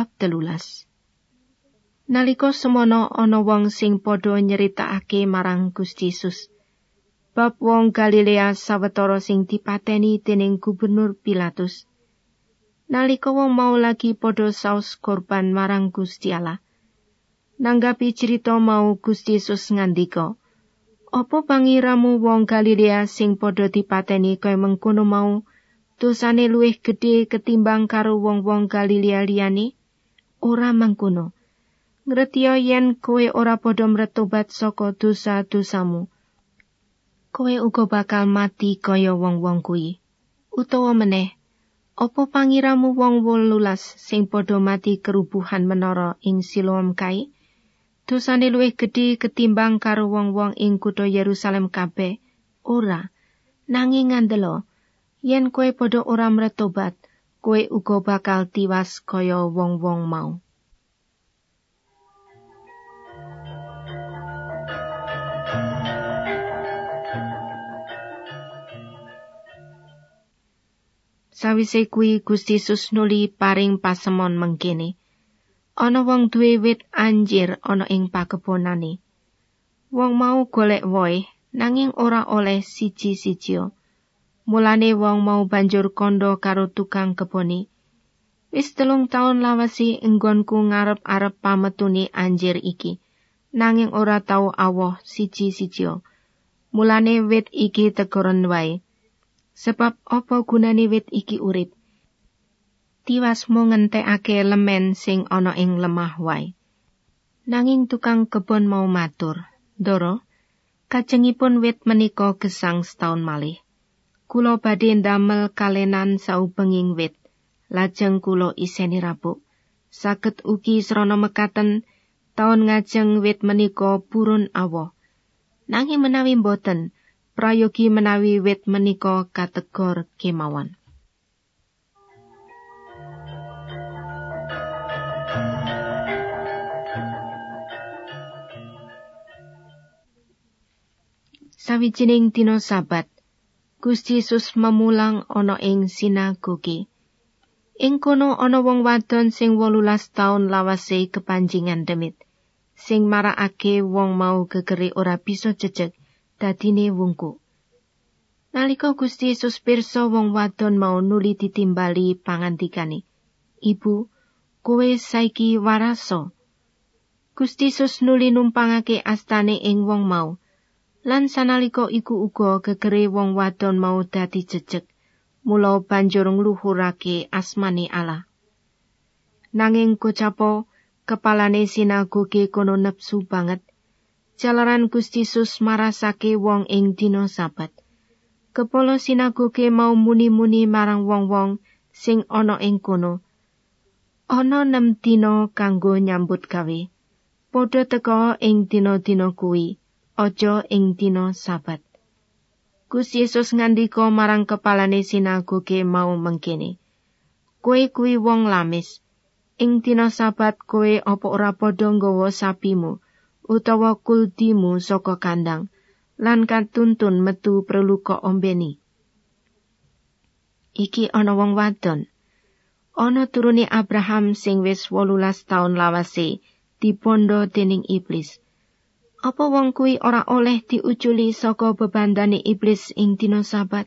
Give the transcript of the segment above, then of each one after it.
bab telulas. Naliko semono ana wong sing padha nyeritakake marang Gusti Yesus. Bab wong Galilea sawetara sing dipateni dening gubernur Pilatus. Naliko wong mau lagi padha saus korban marang Gusti Allah. Nanggapi cerita mau Gusti Yesus ngandika, "Apa pangiramu wong Galilea sing padha dipateni kaya mengkono mau?" dosane luwih gedhe ketimbang karo wong-wong Galilea liyane? Ora mangkono. Ngertiya yen kowe ora padha mretobat saka dosa-dosamu. Kowe uga bakal mati kaya wong-wong kuwi. Utawa meneh, apa pangiramu wong wolulas sing padha mati kerubuhan menara ing Siloam kae? Dosane luwih gedhe ketimbang karo wong-wong ing kutha Yerusalem kabeh. Ora, nanging ngandelo, yen kowe padha ora mretobat, kowe uga bakal tiwas kaya wong-wong mau. Sawise kuwi Gusti Yesus nuli paring pasemon mengkene. Ana wong duwe wit anjir ana ing pakebonane. Wong mau golek woe nanging ora oleh siji-sijio. Mulane wong mau banjur kondo karo tukang keboni. Wis telung taun lawasi enggonku ngarep-arep pametune anjir iki. Nanging ora tau awoh siji-sijio. Mulane wit iki tegoren wae. Sebab apa gunane wit iki urip? Tiwas mo ngentekake lemen sing ana ing lemah wae. Nanging tukang kebon mau matur, "Doro, kajengipun wit menika gesang setahun malih." Kulo badhe ndamel kalenan saubenging wit. Lajeng kulo iseni rabuk. Saged ugi srana mekaten taun ngajeng wit menika purun awoh. Nanging menawi mboten, prayogi menawi wit menika kategor kemawon. Sawijining dina sabat, Gusti Yesus memulang ana ing sinagoge. Ing kono ana wong wadon sing wolulas taun lawase kepanjingan demit, sing marakake wong mau gegere ora bisa jejeg dadine wungku. Nalika Gusti Yesus pirsa wong wadon mau nuli ditimbali pangantikane, "Ibu, kowe saiki waraso." Gusti Yesus nuli numpangake astane ing wong mau. Lan sanalika iku uga gegere wong wadon mau dadi jejeg. Mula banjur ngluhurake asmane Allah. Nanging kocapo kepalane sinagoge kono nepsu banget. Jalaran Gusti Yesus marasake wong ing dina sabat. Kepala sinagoge mau muni-muni marang wong-wong sing ana ing kono. Ana nem dina kanggo nyambut gawe. Padha teka ing dina-dina kuwi aja ing dina sabat. Gusti Yesus ngandika marang kepalane sinagoge mau mengkene. Kowe kuwi wong lamis. Ing dina sabat kowe apa ora padha nggawa sapimu utawa kuldimu saka kandang lan katuntun metu perlu kok ombeni. Iki ana wong wadon. Ana turune Abraham sing wis 18 taun lawase dipondo dening iblis. Apa wong kuwi ora oleh diuculi saka bebandane iblis ing dina sabat?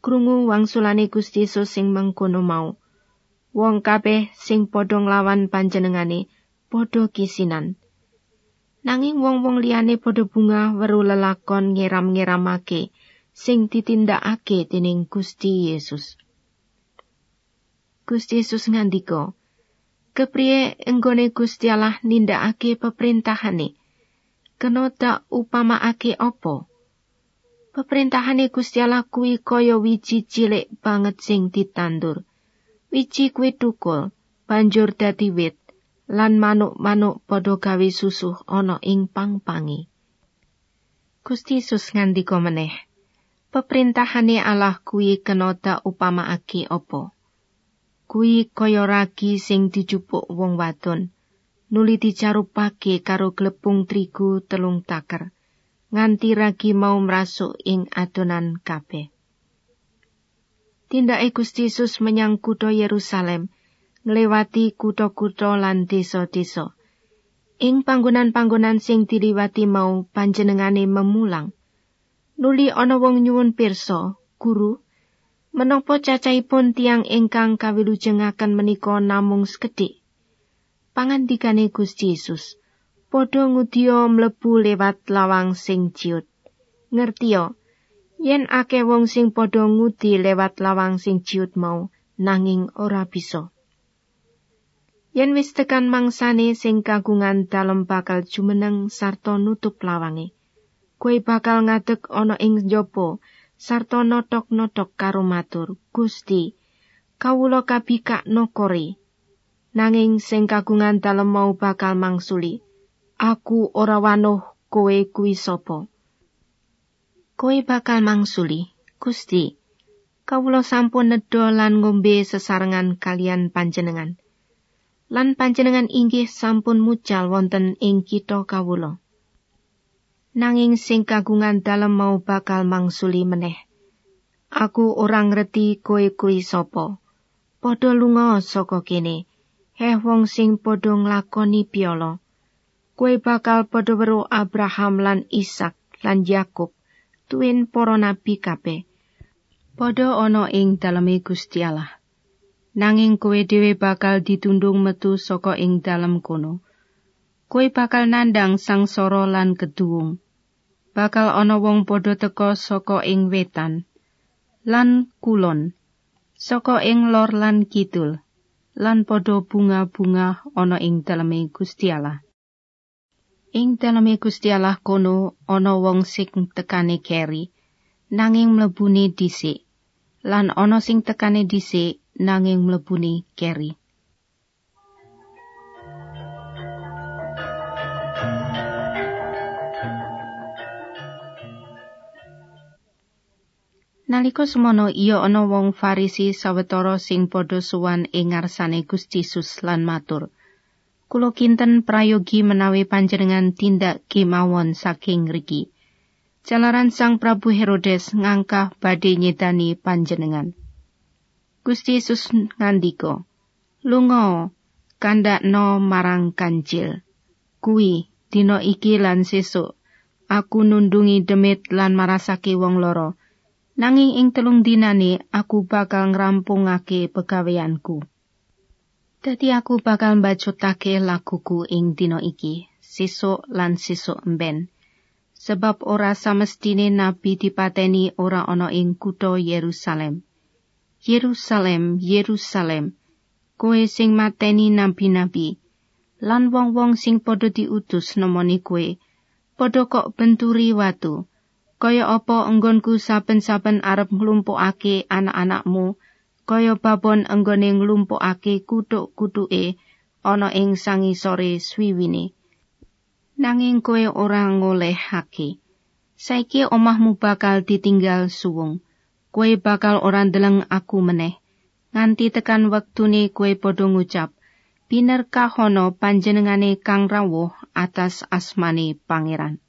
Krungu wangsulane Gusti Yesus sing mengkono mau. Wong kabeh sing padha nglawan panjenengane padha kisinan. Nanging wong-wong liyane padha bunga weru lelakon ngeram-ngeramake sing ditindakake dening Gusti Yesus. Gusti Yesus ngandika kepriye enggone Gusti Allah nindakake peperintahane? Kena tak upamaake apa? Peperintahane Gusti Allah kuwi kaya wiji cilik banget sing ditandur. Wiji kuwi tukul banjur dadi wit lan manuk-manuk padha gawe susuh ana ing pang-pangi. Gusti Yesus ngandika meneh peperintahane Allah kuwi kena tak upamaake apa kuwi kaya ragi sing dijupuk wong wadon nuli dicarupake karo glepung trigu telung taker nganti ragi mau mrasuk ing adonan kabeh tindake Gusti Yesus menyang kutha Yerusalem nglewati kutha-kutha lan desa-desa. Ing panggonan-panggonan sing diliwati mau panjenengane memulang. Nuli ana wong nyuwun pirsa, guru, menapa cacahipun tiang ingkang kawilujengaken menika namung sekedhik? Pangandikane Gusti Yesus, padha ngudiya mlebu lewat lawang sing ciut. Ngertiya, yen akeh wong sing padha ngudi lewat lawang sing ciut mau nanging ora bisa. Yen wis tekan mangsane sing kagungan dalem bakal jumeneng sarta nutup lawange. Kowe bakal ngadeg ana ing njaba sarta notok-notok karo matur, Gusti, kawula kabikak nokore. Nanging sing kagungan dalem mau bakal mangsuli, aku ora wanuh kowe kuwi sapa. Kowe bakal mangsuli, Gusti, kawula sampun nedha lan ngombe sesarengan kalian panjenengan. Lan panjenengan inggih sampun mucal wonten ing kita kawula. Nanging sing kagungan dalem mau bakal mangsuli meneh. Aku ora ngerti kowe kuwi sapa. Padha lunga saka kene. Heh wong sing padha nglakoni piolo. Kowe bakal padha weruh Abraham lan Ishak lan Yakub, tuwin para nabi kabeh. Padha ana ing daleme Gusti Allah. Nanging kowe dhewe bakal ditundung metu saka ing dalem kono. Kowe bakal nandang sangsara lan keduwung. Bakal ana wong padha teka saka ing wetan lan kulon, saka ing lor lan kidul, lan padha bunga-bunga ana ing daleme Gusti Allah. Ing daleme Gusti Allah kono ana wong sing tekane keri, nanging mlebune dhisik, lan ana sing tekane dhisik nanging mlebune keri. Nalika semono iya ana wong Farisi sawetara sing padha suwan ing ngarsane Gusti Yesus lan matur. Kulo kinten prayogi menawi panjenengan tindak kemawon saking riki. Jalaran Sang Prabu Herodes ngangkah badhe nyedani panjenengan. Gusti Yesus ngandika, "Lunga, kandakno marang kancil. Kuwi dina iki lan sesuk aku nundungi demit lan marasake wong loro." Nanging ing telung dinane aku bakal ngrampungake pegaweanku. Dadi aku bakal mbacutake laguku ing dina iki, sesuk lan sesuk emben. Sebab ora samestine nabi dipateni ora ana ing kutha Yerusalem. Yerusalem, Yerusalem, kowe sing mateni nabi-nabi, lan wong-wong sing padha diutus nemoni kowe, padha kok benturi watu. Kaya apa enggonku saben-saben arep nglumpukake anak-anakmu? Kaya babon enggone nglumpukake kutuk-kutuke ana ing sangisore swiwine. Nanging kowe ora ngolehake. Saiki omahmu bakal ditinggal suwung. Kowe bakal ora ndeleng aku meneh. Nganti tekan wektune kowe padha ngucap binerkahono panjenengane kang rawuh atas asmane pangeran